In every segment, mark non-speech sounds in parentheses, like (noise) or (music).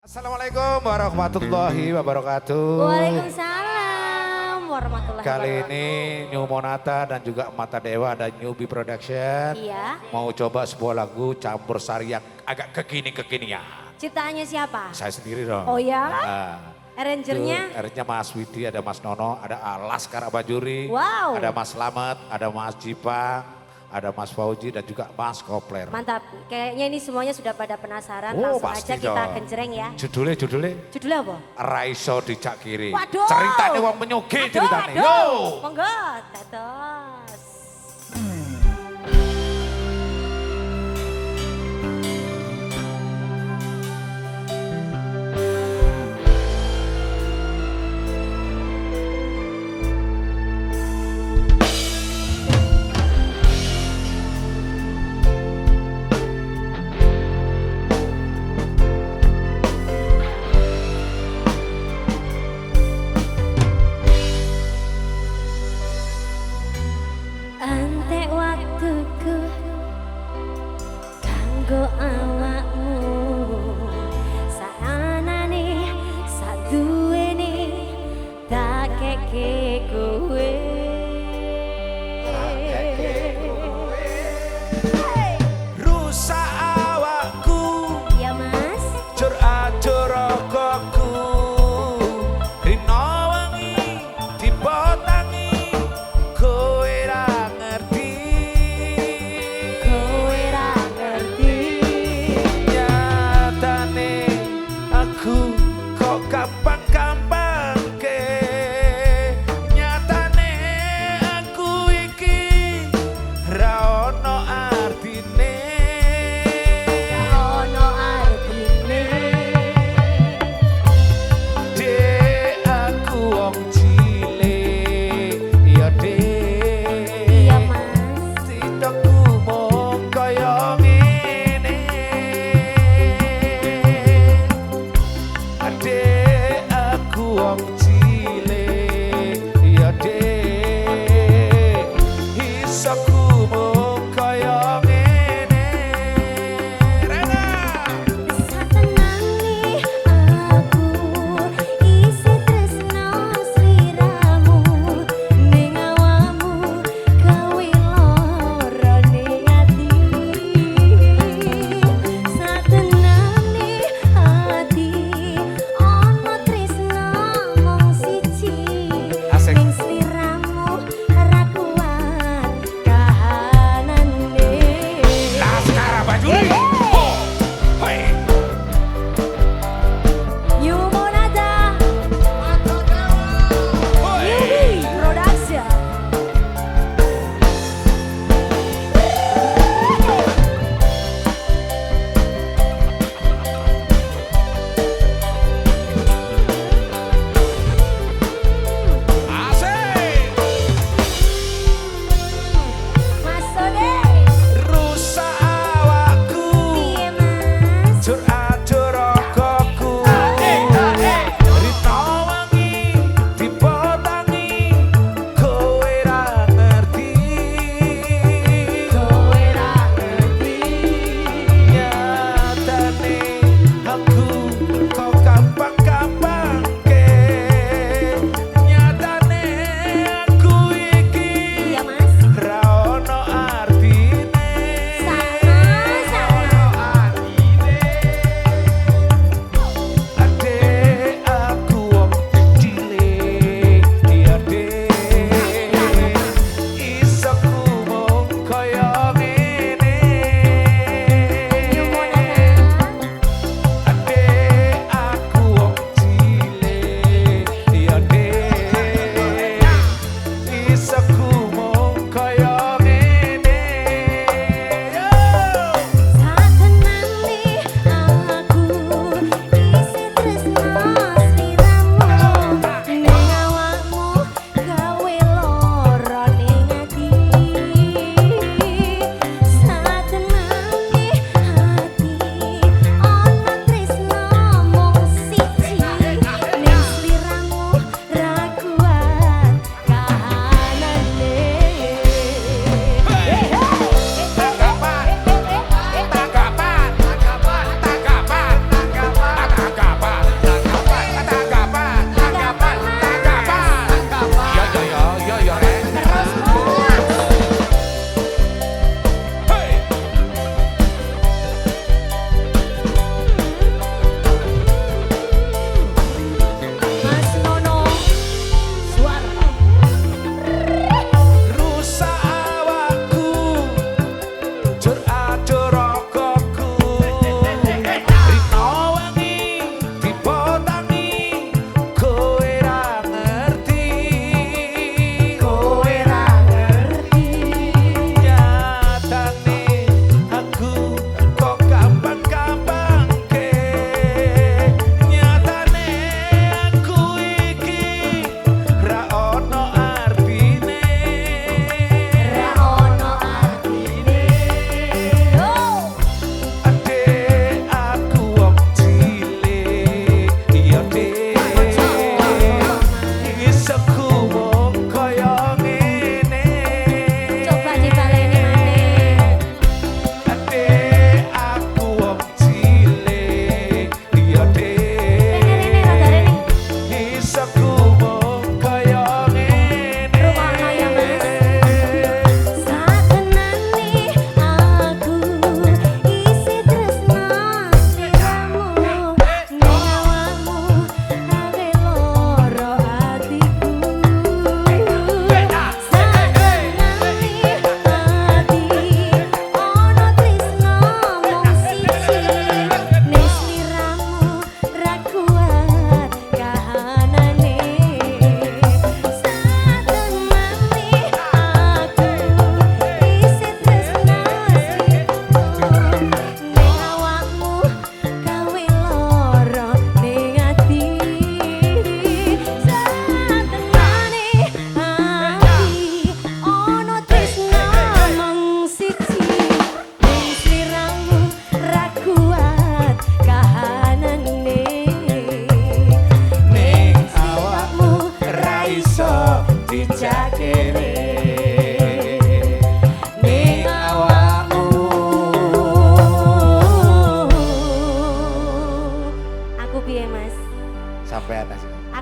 Assalamualaikum warahmatullahi wabarakatuh. Waalaikumsalam warahmatullahi Kali wabarakatuh. ini New Monata dan juga Mata Dewa dan Newbie Production Iya. mau coba sebuah lagu campur sari yang agak kekini-kekinian. Ciptaannya siapa? Saya sendiri dong. Oh ya? Nah, Arrangernya? Arrangernya Mas Widi, ada Mas Nono, ada Laskar Abajuri, Wow. ada Mas Slamet, ada Mas Jipang, ada Mas Fauji dan juga Mas Kopler. Mantap. Kayaknya ini semuanya sudah pada penasaran. Oh, Langsung pasti aja kita dong. genjreng ya. Judulnya, judulnya Judulnya apa? Raiso Dijak Kiri. Waduh. Ceritanya wong menyugi ceritanya. aduh. Yo. Monggo, dados.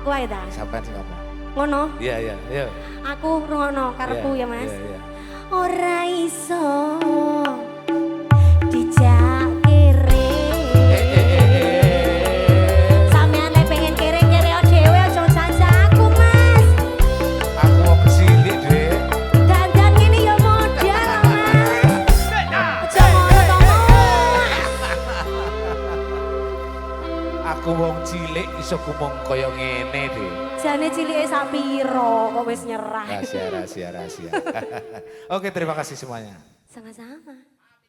Aku ae ta. Sampean sih ngomong. Ngono. Iya iya iya. Aku rungono karepku Iya, ya Mas. Iya iya. Ora iso Aku wong cilik iso kumong koyo ngene deh. Jane cilike sak piro kok wis nyerah. Rahasia rahasia rahasia. (laughs) Oke terima kasih semuanya. Sama-sama.